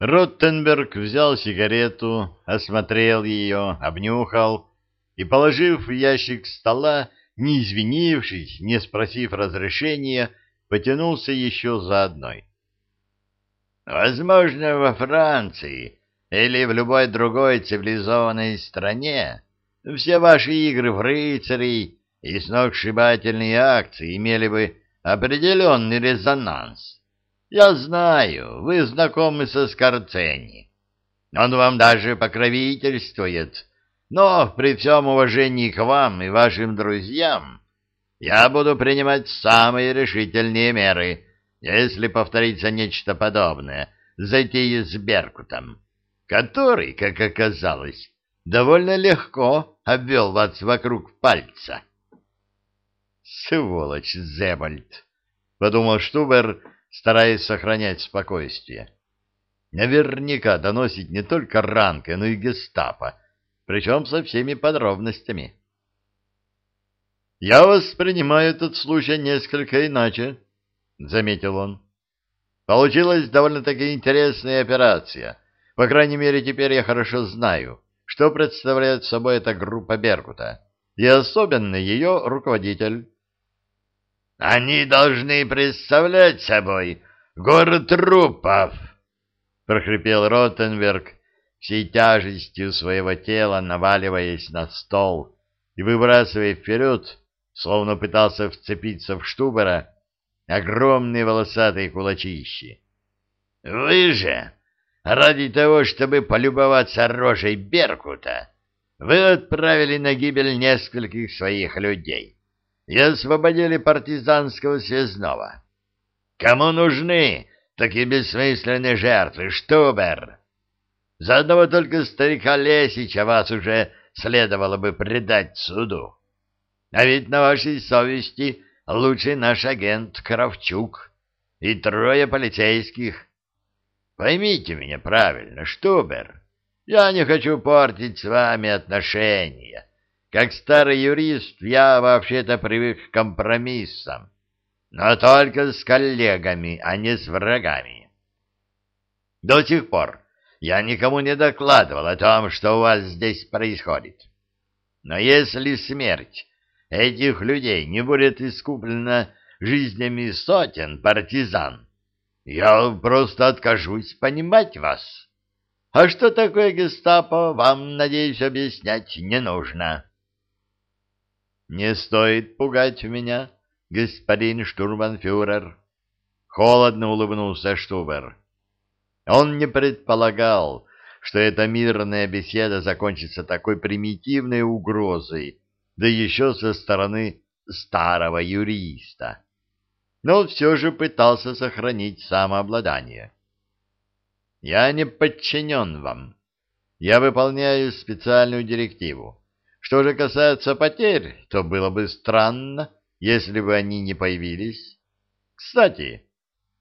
Роттенберг взял сигарету, осмотрел ее, обнюхал и, положив в ящик стола, не извинившись, не спросив разрешения, потянулся еще за одной. Возможно, во Франции или в любой другой цивилизованной стране все ваши игры в рыцарей и сногсшибательные акции имели бы определенный резонанс. Я знаю, вы знакомы со Скорцени. Он вам даже покровительствует, но при всем уважении к вам и вашим друзьям я буду принимать самые решительные меры, если повторится нечто подобное, затея с Беркутом, который, как оказалось, довольно легко обвел вас вокруг пальца. «Сволочь, Зебальд!» — подумал Штубер, стараясь сохранять спокойствие. «Наверняка доносит не только Ранка, но и гестапо, причем со всеми подробностями». «Я воспринимаю этот случай несколько иначе», — заметил он. «Получилась довольно-таки интересная операция. По крайней мере, теперь я хорошо знаю, что представляет собой эта группа Беркута, и особенно ее руководитель». Они должны представлять собой город трупов, прохрипел Ротенберг, всей тяжестью своего тела наваливаясь на стол и выбрасывая вперед, словно пытался вцепиться в Штубера, огромные волосатые кулачищи. Вы же, ради того, чтобы полюбоваться рожей Беркута, вы отправили на гибель нескольких своих людей и освободили партизанского связного. Кому нужны такие бессмысленные жертвы, Штубер? За одного только старика Лесича вас уже следовало бы предать суду. А ведь на вашей совести лучший наш агент Кравчук и трое полицейских. Поймите меня правильно, Штубер, я не хочу портить с вами отношения. Как старый юрист я вообще-то привык к компромиссам, но только с коллегами, а не с врагами. До сих пор я никому не докладывал о том, что у вас здесь происходит. Но если смерть этих людей не будет искуплена жизнями сотен партизан, я просто откажусь понимать вас. А что такое гестапо, вам, надеюсь, объяснять не нужно. Не стоит пугать меня, господин штурманфюрер. Холодно улыбнулся Штубер. Он не предполагал, что эта мирная беседа закончится такой примитивной угрозой, да еще со стороны старого юриста. Но он все же пытался сохранить самообладание. «Я не подчинен вам. Я выполняю специальную директиву. Что же касается потерь, то было бы странно, если бы они не появились. Кстати,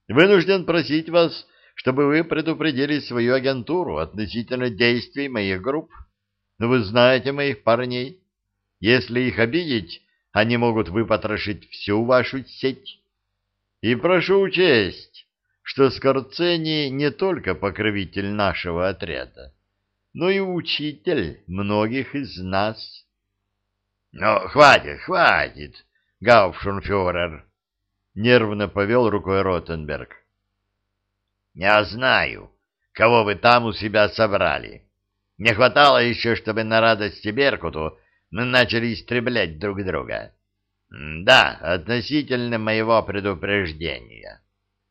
вынужден просить вас, чтобы вы предупредили свою агентуру относительно действий моих групп. Но вы знаете моих парней. Если их обидеть, они могут выпотрошить всю вашу сеть. И прошу учесть, что Скорцени не только покровитель нашего отряда, но и учитель многих из нас. — Ну, хватит, хватит, гауптшунфюрер, — нервно повел рукой Ротенберг. — Я знаю, кого вы там у себя собрали. Не хватало еще, чтобы на радости Беркуту мы начали истреблять друг друга. Да, относительно моего предупреждения.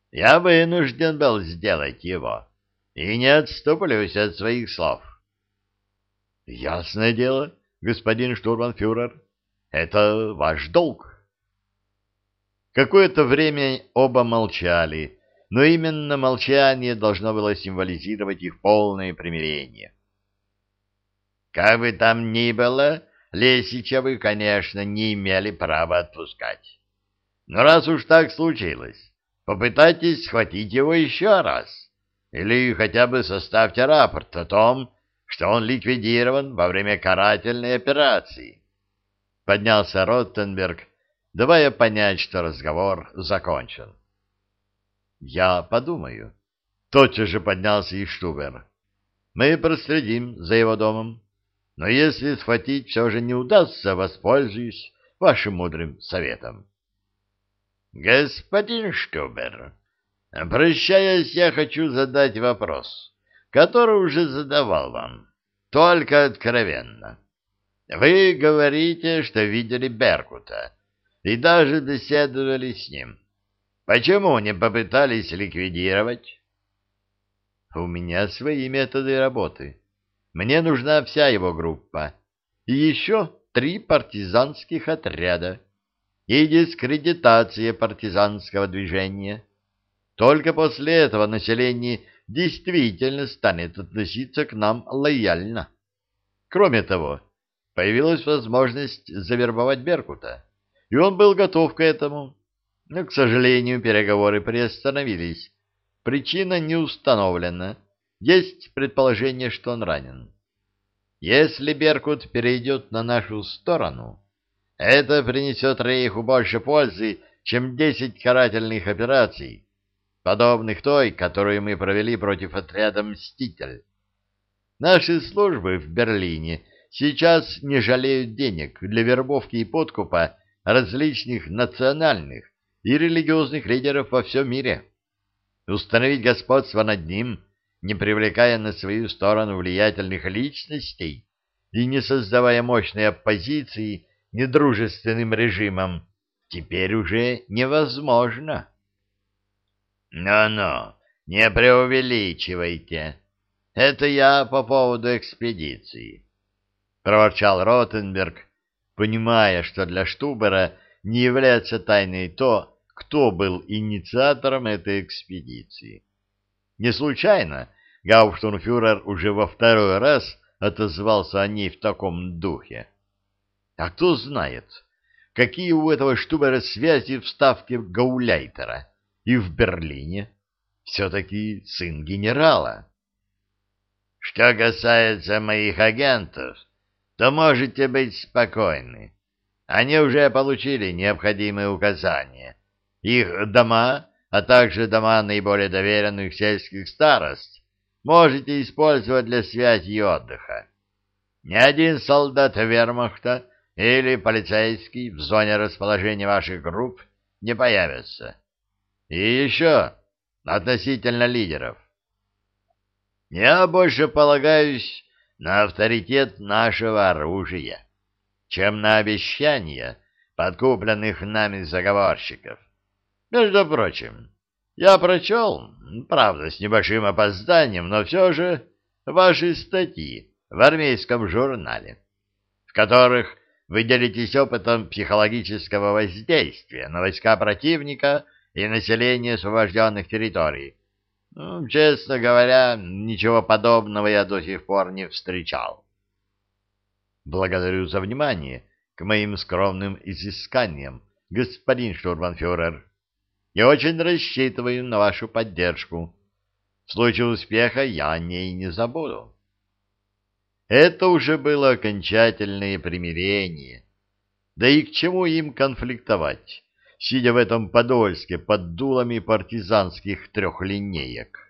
Я вынужден был сделать его, и не отступлюсь от своих слов. Ясное дело, господин штурманфюрер, это ваш долг. Какое-то время оба молчали, но именно молчание должно было символизировать их полное примирение. Как бы там ни было, Лесича вы, конечно, не имели права отпускать. Но раз уж так случилось, попытайтесь схватить его еще раз. Или хотя бы составьте рапорт о том, что он ликвидирован во время карательной операции. Поднялся Роттенберг, давая понять, что разговор закончен. Я подумаю. Тотчас же поднялся и Штубер. Мы проследим за его домом. Но если схватить все же не удастся, воспользуюсь вашим мудрым советом. Господин Штубер, прощаясь, я хочу задать вопрос, который уже задавал вам, только откровенно. Вы говорите, что видели Беркута и даже беседовали с ним. Почему не попытались ликвидировать? У меня свои методы работы. Мне нужна вся его группа. И еще три партизанских отряда. И дискредитация партизанского движения. Только после этого население действительно станет относиться к нам лояльно. Кроме того, появилась возможность завербовать Беркута, и он был готов к этому. Но, к сожалению, переговоры приостановились. Причина не установлена. Есть предположение, что он ранен. Если Беркут перейдет на нашу сторону, это принесет Рейху больше пользы, чем десять карательных операций, подобных той, которую мы провели против отряда «Мститель». Наши службы в Берлине сейчас не жалеют денег для вербовки и подкупа различных национальных и религиозных лидеров во всем мире. Установить господство над ним, не привлекая на свою сторону влиятельных личностей и не создавая мощной оппозиции недружественным режимам, теперь уже невозможно. «Ну-ну, не преувеличивайте. Это я по поводу экспедиции», — проворчал Ротенберг, понимая, что для Штубера не является тайной то, кто был инициатором этой экспедиции. Не случайно Гауптунфюрер уже во второй раз отозвался о ней в таком духе. А кто знает, какие у этого Штубера связи в ставке Гауляйтера и в Берлине. Все-таки сын генерала. Что касается моих агентов, то можете быть спокойны. Они уже получили необходимые указания. Их дома, а также дома наиболее доверенных сельских старост, можете использовать для связи и отдыха. Ни один солдат вермахта или полицейский в зоне расположения ваших групп не появится. И еще относительно лидеров. Я больше полагаюсь на авторитет нашего оружия, чем на обещания подкупленных нами заговорщиков. Между прочим, я прочел, правда, с небольшим опозданием, но все же, ваши статьи в армейском журнале, в которых вы делитесь опытом психологического воздействия на войска противника и население освобожденных территорий, ну, честно говоря, ничего подобного я до сих пор не встречал. Благодарю за внимание к моим скромным изысканиям, господин штурманфюрер. Я очень рассчитываю на вашу поддержку. В случае успеха я о ней не забуду. Это уже было окончательное примирение. Да и к чему им конфликтовать? Сидя в этом Подольске под дулами партизанских трехлинеек.